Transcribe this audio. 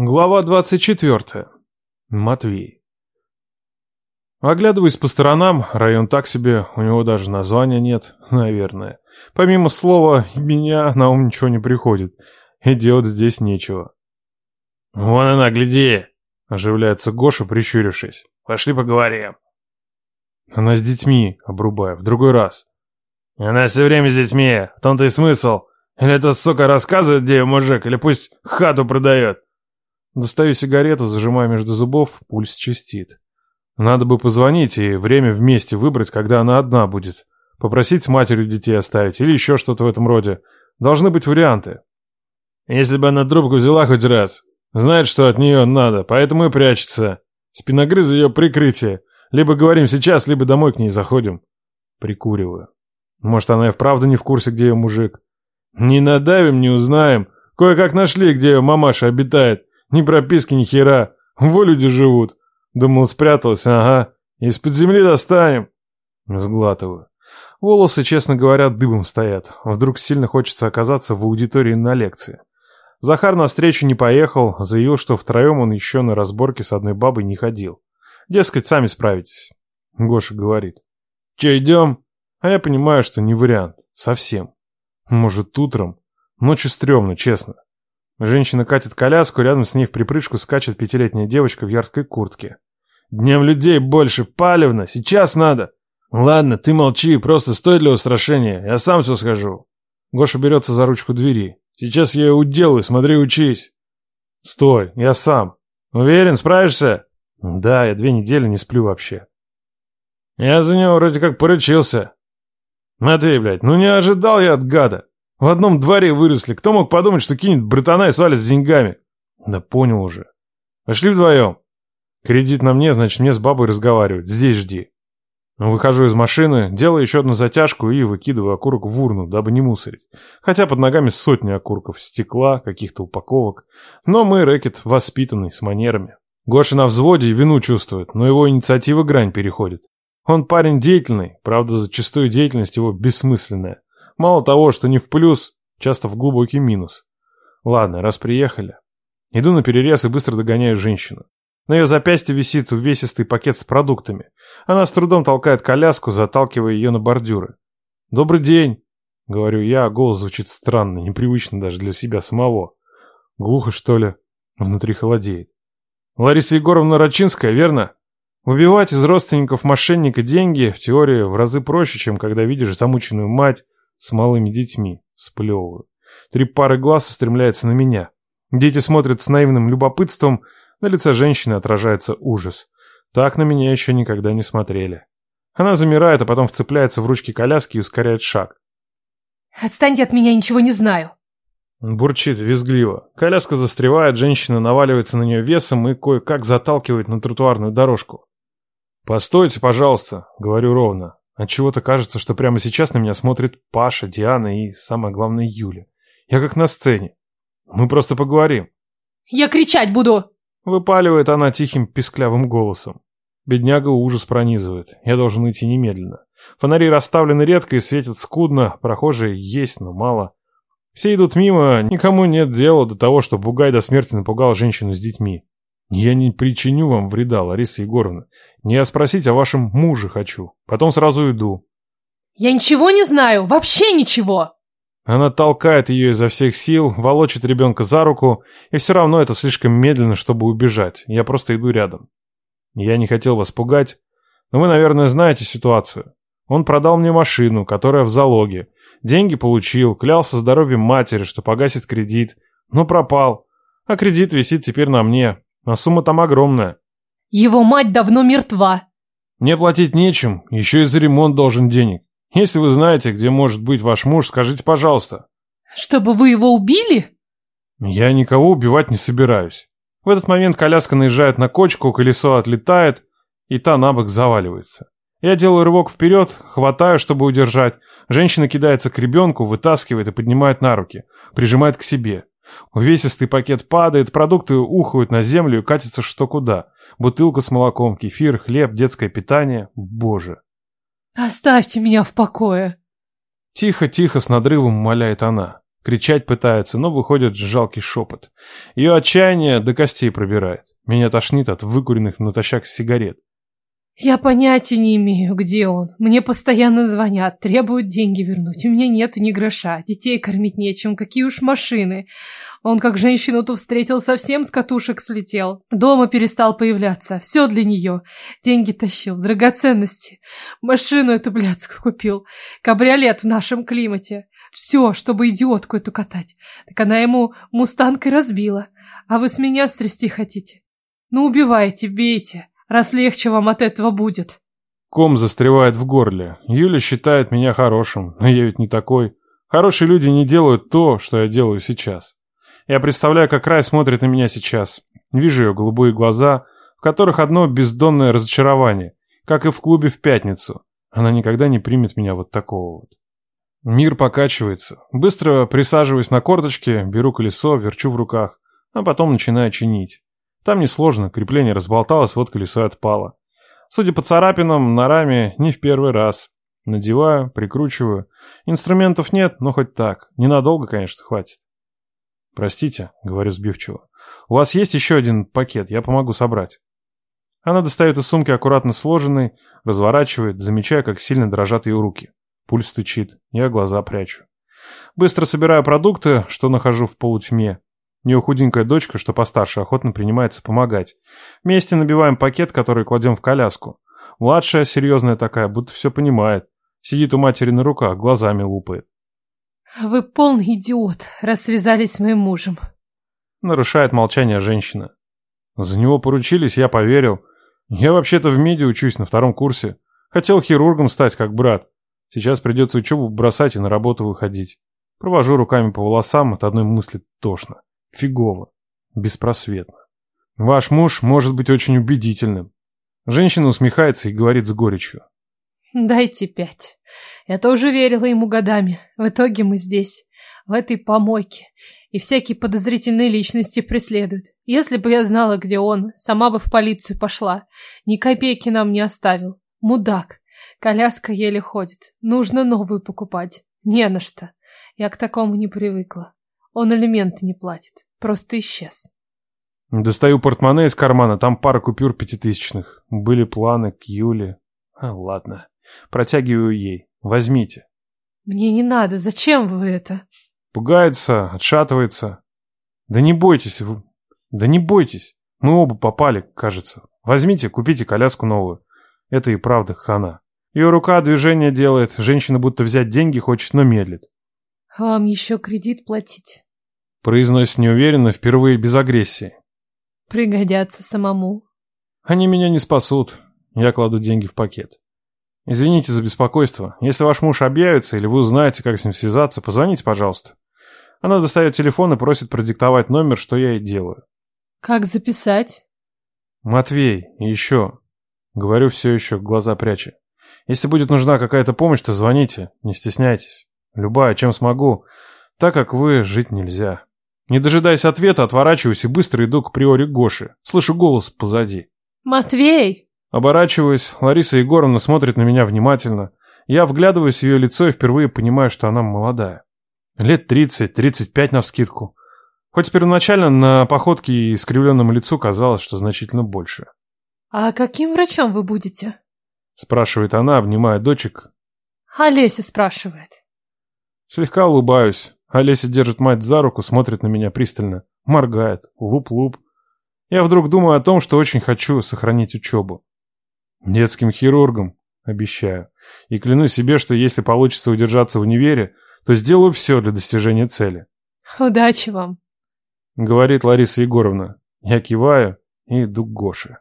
Глава 24. Матвей. Оглядываясь по сторонам, район так себе, у него даже названия нет, наверное. Помимо слова «меня» на ум ничего не приходит, и делать здесь нечего. «Вон она, гляди!» — оживляется Гоша, прищурившись. «Пошли поговорим». Она с детьми, обрубая, в другой раз. «Она все время с детьми, в том-то и смысл. Или эта сука рассказывает, где ее мужик, или пусть хату продает». Достаю сигарету, зажимаю между зубов, пульс чистит. Надо бы позвонить и время вместе выбрать, когда она одна будет. Попросить с матерью детей оставить или еще что-то в этом роде. Должны быть варианты. Если бы она трубку взяла хоть раз. Знает, что от нее надо, поэтому и прячется. Спиногрыз ее прикрытие. Либо говорим сейчас, либо домой к ней заходим. Прикуриваю. Может, она и вправду не в курсе, где ее мужик. Не надавим, не узнаем. Кое-как нашли, где ее мамаша обитает. Ни прописки, ни хера. Во люди живут. Думал, спряталась, ага. Из-под земли достанем. Сглатываю. Волосы, честно говоря, дыбом стоят. Вдруг сильно хочется оказаться в аудитории на лекции. Захар на встречу не поехал, заявил, что втроем он еще на разборке с одной бабой не ходил. Дескать, сами справитесь. Гоша говорит. Че, идем? А я понимаю, что не вариант. Совсем. Может, утром? Ночью стрёмно, честно. Женщина катит коляску, рядом с ней в припрыжку скачет пятилетняя девочка в яркой куртке. «Днем людей больше, палевно, сейчас надо!» «Ладно, ты молчи, просто стой для устрашения, я сам все скажу». Гоша берется за ручку двери. «Сейчас я ее уделаю, смотри, учись». «Стой, я сам». «Уверен, справишься?» «Да, я две недели не сплю вообще». «Я за него вроде как поручился». «Матвей, блядь, ну не ожидал я от гада. В одном дворе выросли. Кто мог подумать, что кинет братана и свалит с деньгами? Да понял уже. Пошли вдвоем. Кредит на мне, значит, мне с бабой разговаривать. Здесь жди. Выхожу из машины, делаю еще одну затяжку и выкидываю окурок в урну, дабы не мусорить. Хотя под ногами сотни окурков, стекла, каких-то упаковок. Но мы, рэкет, воспитанный, с манерами. Гоша на взводе вину чувствует, но его инициатива грань переходит. Он парень деятельный, правда, зачастую деятельность его бессмысленная. Мало того, что не в плюс, часто в глубокий минус. Ладно, раз приехали. Иду на перерез и быстро догоняю женщину. На ее запястье висит увесистый пакет с продуктами. Она с трудом толкает коляску, заталкивая ее на бордюры. «Добрый день!» — говорю я, голос звучит странно, непривычно даже для себя самого. Глухо, что ли? Внутри холодеет. «Лариса Егоровна Рачинская, верно?» Убивать из родственников мошенника деньги в теории в разы проще, чем когда видишь замученную мать, с малыми детьми. Сплевываю. Три пары глаз устремляются на меня. Дети смотрят с наивным любопытством, на лице женщины отражается ужас. Так на меня еще никогда не смотрели. Она замирает, а потом вцепляется в ручки коляски и ускоряет шаг. «Отстаньте от меня, ничего не знаю!» Бурчит визгливо. Коляска застревает, женщина наваливается на нее весом и кое-как заталкивает на тротуарную дорожку. «Постойте, пожалуйста», — говорю ровно. Отчего-то кажется, что прямо сейчас на меня смотрит Паша, Диана и, самое главное, Юля. Я как на сцене. Мы просто поговорим. «Я кричать буду!» Выпаливает она тихим писклявым голосом. Бедняга ужас пронизывает. Я должен идти немедленно. Фонари расставлены редко и светят скудно. Прохожие есть, но мало. Все идут мимо, никому нет дела до того, что Бугай до смерти напугал женщину с детьми. Я не причиню вам вреда, Лариса Егоровна. Не я спросить о вашем муже хочу. Потом сразу уйду. Я ничего не знаю, вообще ничего. Она толкает ее изо всех сил, волочит ребенка за руку, и все равно это слишком медленно, чтобы убежать. Я просто иду рядом. Я не хотел вас пугать, но вы, наверное, знаете ситуацию. Он продал мне машину, которая в залоге. Деньги получил, клялся здоровьем матери, что погасит кредит, но пропал. А кредит висит теперь на мне. А сумма там огромная. Его мать давно мертва. Мне платить нечем, еще и за ремонт должен денег. Если вы знаете, где может быть ваш муж, скажите, пожалуйста. Чтобы вы его убили? Я никого убивать не собираюсь. В этот момент коляска наезжает на кочку, колесо отлетает, и та на бок заваливается. Я делаю рывок вперед, хватаю, чтобы удержать. Женщина кидается к ребенку, вытаскивает и поднимает на руки, прижимает к себе. Увесистый пакет падает, продукты ухают на землю и катятся что куда. Бутылка с молоком, кефир, хлеб, детское питание. Боже. Оставьте меня в покое. Тихо-тихо с надрывом умоляет она. Кричать пытается, но выходит жалкий шепот. Ее отчаяние до костей пробирает. Меня тошнит от выкуренных натощак сигарет. Я понятия не имею, где он. Мне постоянно звонят, требуют деньги вернуть. У меня нет ни гроша, детей кормить нечем, какие уж машины. Он как женщину-то встретил, совсем с катушек слетел. Дома перестал появляться, все для нее. Деньги тащил, драгоценности. Машину эту блядскую купил. Кабриолет в нашем климате. Все, чтобы идиотку эту катать. Так она ему мустанкой разбила. А вы с меня стрясти хотите? Ну, убивайте, бейте раз легче вам от этого будет. Ком застревает в горле. Юля считает меня хорошим, но я ведь не такой. Хорошие люди не делают то, что я делаю сейчас. Я представляю, как Рай смотрит на меня сейчас. Вижу ее голубые глаза, в которых одно бездонное разочарование, как и в клубе в пятницу. Она никогда не примет меня вот такого вот. Мир покачивается. Быстро присаживаюсь на корточке, беру колесо, верчу в руках, а потом начинаю чинить. Там несложно, крепление разболталось, вот колесо отпало. Судя по царапинам, на раме не в первый раз. Надеваю, прикручиваю. Инструментов нет, но хоть так. Ненадолго, конечно, хватит. «Простите», — говорю сбивчиво. «У вас есть еще один пакет? Я помогу собрать». Она достает из сумки аккуратно сложенный, разворачивает, замечая, как сильно дрожат ее руки. Пульс стучит, я глаза прячу. Быстро собираю продукты, что нахожу в полутьме. Нее худенькая дочка, что постарше, охотно принимается помогать. Вместе набиваем пакет, который кладем в коляску. Младшая, серьезная такая, будто все понимает. Сидит у матери на руках, глазами лупает. «Вы полный идиот, раз связались с моим мужем». Нарушает молчание женщина. За него поручились, я поверил. Я вообще-то в меди учусь на втором курсе. Хотел хирургом стать, как брат. Сейчас придется учебу бросать и на работу выходить. Провожу руками по волосам, от одной мысли тошно. Фигово. Беспросветно. Ваш муж может быть очень убедительным. Женщина усмехается и говорит с горечью. Дайте пять. Я тоже верила ему годами. В итоге мы здесь, в этой помойке. И всякие подозрительные личности преследуют. Если бы я знала, где он, сама бы в полицию пошла. Ни копейки нам не оставил. Мудак. Коляска еле ходит. Нужно новую покупать. Не на что. Я к такому не привыкла. Он элементы не платит. Просто исчез. Достаю портмоне из кармана, там пара купюр пятитысячных. Были планы к Юле. А, ладно. Протягиваю ей. Возьмите. Мне не надо. Зачем вы это? Пугается, отшатывается. Да не бойтесь вы. Да не бойтесь. Мы оба попали, кажется. Возьмите, купите коляску новую. Это и правда хана. Ее рука движение делает. Женщина будто взять деньги хочет, но медлит. Вам еще кредит платить? Произносит неуверенно, впервые без агрессии. Пригодятся самому. Они меня не спасут. Я кладу деньги в пакет. Извините за беспокойство. Если ваш муж объявится или вы узнаете, как с ним связаться, позвоните, пожалуйста. Она достает телефон и просит продиктовать номер, что я и делаю. Как записать? Матвей, и еще. Говорю все еще, глаза пряча. Если будет нужна какая-то помощь, то звоните, не стесняйтесь. Любая, чем смогу. Так как вы, жить нельзя. Не дожидаясь ответа, отворачиваюсь и быстро иду к приоре Гоши. Слышу голос позади. «Матвей!» Оборачиваюсь, Лариса Егоровна смотрит на меня внимательно. Я вглядываюсь в ее лицо и впервые понимаю, что она молодая. Лет тридцать, тридцать пять навскидку. Хоть первоначально на походке и искривленному лицу казалось, что значительно больше. «А каким врачом вы будете?» Спрашивает она, обнимая дочек. Олеся спрашивает. Слегка улыбаюсь. Олеся держит мать за руку, смотрит на меня пристально. Моргает. Луп-луп. Я вдруг думаю о том, что очень хочу сохранить учебу. Детским хирургом, обещаю. И клянусь себе, что если получится удержаться в универе, то сделаю все для достижения цели. Удачи вам, говорит Лариса Егоровна. Я киваю и иду к Гоше.